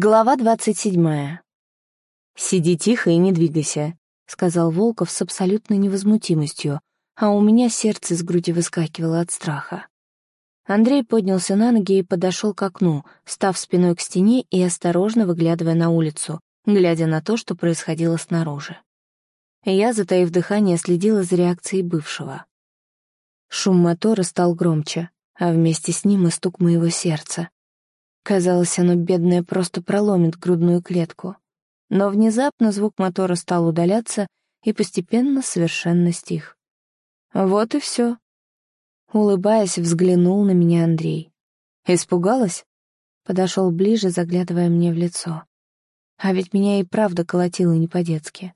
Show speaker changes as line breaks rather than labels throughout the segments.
Глава двадцать седьмая. «Сиди тихо и не двигайся», — сказал Волков с абсолютной невозмутимостью, а у меня сердце с груди выскакивало от страха. Андрей поднялся на ноги и подошел к окну, став спиной к стене и осторожно выглядывая на улицу, глядя на то, что происходило снаружи. Я, затаив дыхание, следила за реакцией бывшего. Шум мотора стал громче, а вместе с ним и стук моего сердца. Казалось, оно, бедное, просто проломит грудную клетку. Но внезапно звук мотора стал удаляться и постепенно совершенно стих. Вот и все. Улыбаясь, взглянул на меня Андрей. Испугалась? Подошел ближе, заглядывая мне в лицо. А ведь меня и правда колотило не по-детски.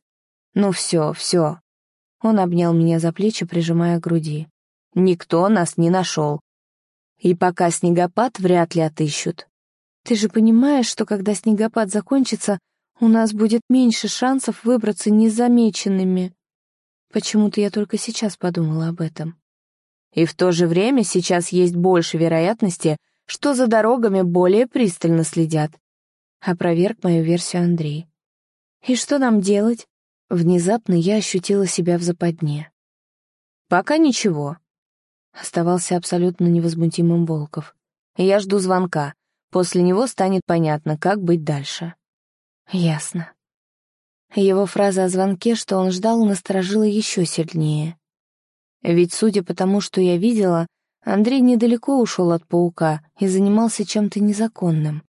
Ну все, все. Он обнял меня за плечи, прижимая к груди. Никто нас не нашел. И пока снегопад вряд ли отыщут. Ты же понимаешь, что когда снегопад закончится, у нас будет меньше шансов выбраться незамеченными. Почему-то я только сейчас подумала об этом. И в то же время сейчас есть больше вероятности, что за дорогами более пристально следят. Опроверг мою версию Андрей. И что нам делать? Внезапно я ощутила себя в западне. Пока ничего. Оставался абсолютно невозмутимым Волков. Я жду звонка. После него станет понятно, как быть дальше. Ясно. Его фраза о звонке, что он ждал, насторожила еще сильнее. Ведь, судя по тому, что я видела, Андрей недалеко ушел от паука и занимался чем-то незаконным.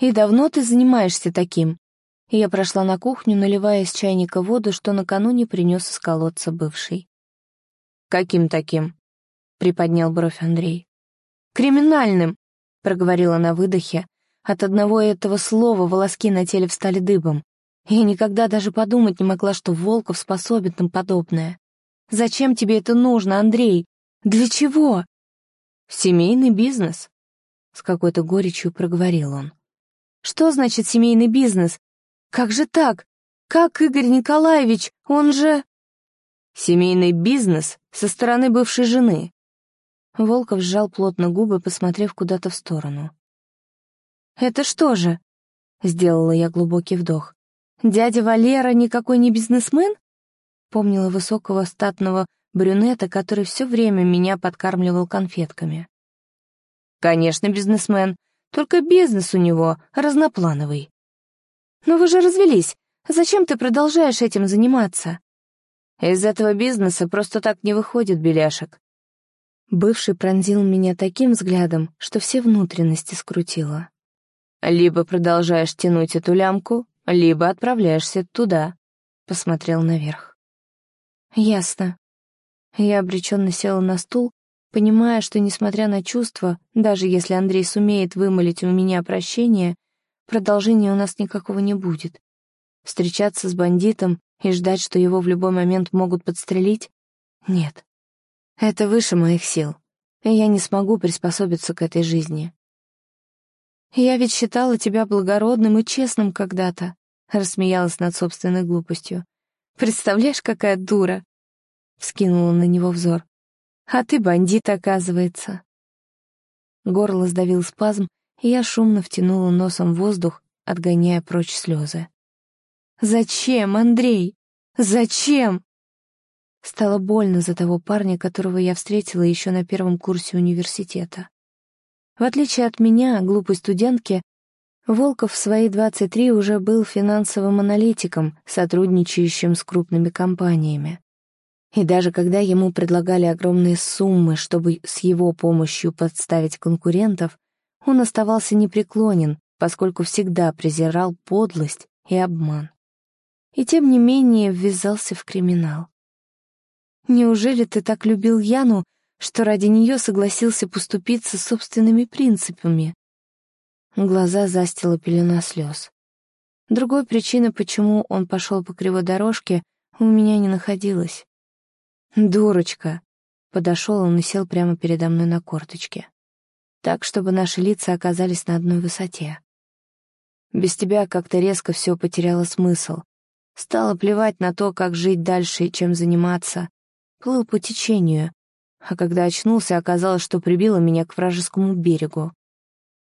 «И давно ты занимаешься таким?» Я прошла на кухню, наливая из чайника воду, что накануне принес из колодца бывший. «Каким таким?» — приподнял бровь Андрей. «Криминальным!» Проговорила на выдохе. От одного этого слова волоски на теле встали дыбом. Я никогда даже подумать не могла, что Волков способен на подобное. «Зачем тебе это нужно, Андрей? Для чего?» «Семейный бизнес», — с какой-то горечью проговорил он. «Что значит семейный бизнес? Как же так? Как Игорь Николаевич? Он же...» «Семейный бизнес со стороны бывшей жены», Волков сжал плотно губы, посмотрев куда-то в сторону. «Это что же?» — сделала я глубокий вдох. «Дядя Валера никакой не бизнесмен?» Помнила высокого статного брюнета, который все время меня подкармливал конфетками. «Конечно, бизнесмен, только бизнес у него разноплановый». «Но вы же развелись. Зачем ты продолжаешь этим заниматься?» «Из этого бизнеса просто так не выходит, беляшек. Бывший пронзил меня таким взглядом, что все внутренности скрутило. «Либо продолжаешь тянуть эту лямку, либо отправляешься туда», — посмотрел наверх. «Ясно». Я обреченно села на стул, понимая, что, несмотря на чувства, даже если Андрей сумеет вымолить у меня прощение, продолжения у нас никакого не будет. Встречаться с бандитом и ждать, что его в любой момент могут подстрелить? Нет. Это выше моих сил, и я не смогу приспособиться к этой жизни. «Я ведь считала тебя благородным и честным когда-то», — рассмеялась над собственной глупостью. «Представляешь, какая дура!» — вскинула на него взор. «А ты бандит, оказывается». Горло сдавил спазм, и я шумно втянула носом воздух, отгоняя прочь слезы. «Зачем, Андрей? Зачем?» Стало больно за того парня, которого я встретила еще на первом курсе университета. В отличие от меня, глупой студентки, Волков в свои 23 уже был финансовым аналитиком, сотрудничающим с крупными компаниями. И даже когда ему предлагали огромные суммы, чтобы с его помощью подставить конкурентов, он оставался непреклонен, поскольку всегда презирал подлость и обман. И тем не менее ввязался в криминал. Неужели ты так любил Яну, что ради нее согласился поступиться собственными принципами?» Глаза застила пелена слез. Другой причины, почему он пошел по кривой дорожке, у меня не находилось. «Дурочка!» — подошел он и сел прямо передо мной на корточке. Так, чтобы наши лица оказались на одной высоте. Без тебя как-то резко все потеряло смысл. Стало плевать на то, как жить дальше и чем заниматься плыл по течению, а когда очнулся, оказалось, что прибило меня к вражескому берегу.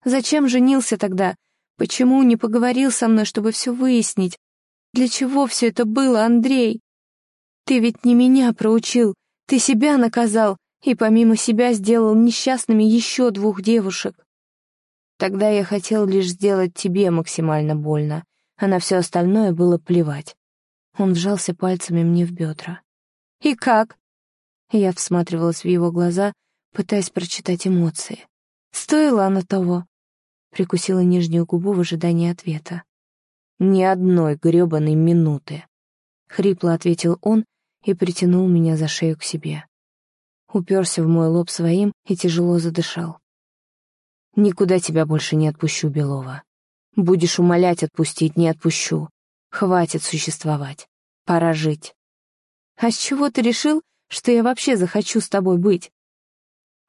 Зачем женился тогда? Почему не поговорил со мной, чтобы все выяснить? Для чего все это было, Андрей? Ты ведь не меня проучил, ты себя наказал и помимо себя сделал несчастными еще двух девушек. Тогда я хотел лишь сделать тебе максимально больно, а на все остальное было плевать. Он вжался пальцами мне в бедра. «И как?» Я всматривалась в его глаза, пытаясь прочитать эмоции. «Стоило оно того?» Прикусила нижнюю губу в ожидании ответа. «Ни одной грёбаной минуты», — хрипло ответил он и притянул меня за шею к себе. Уперся в мой лоб своим и тяжело задышал. Никуда тебя больше не отпущу, Белова. Будешь умолять отпустить, не отпущу. Хватит существовать. Пора жить. А с чего ты решил, что я вообще захочу с тобой быть?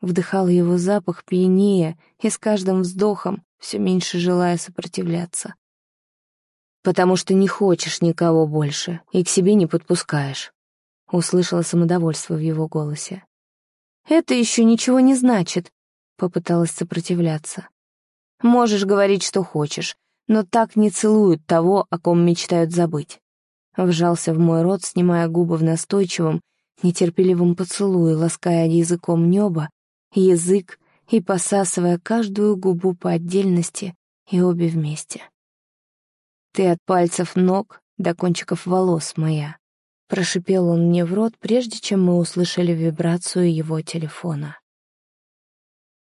Вдыхал его запах пьянее и с каждым вздохом все меньше желая сопротивляться. «Потому что не хочешь никого больше и к себе не подпускаешь», — услышала самодовольство в его голосе. «Это еще ничего не значит. Попыталась сопротивляться. «Можешь говорить, что хочешь, но так не целуют того, о ком мечтают забыть». Вжался в мой рот, снимая губы в настойчивом, нетерпеливом поцелуе, лаская языком небо, язык и посасывая каждую губу по отдельности и обе вместе. «Ты от пальцев ног до кончиков волос моя», — прошипел он мне в рот, прежде чем мы услышали вибрацию его телефона.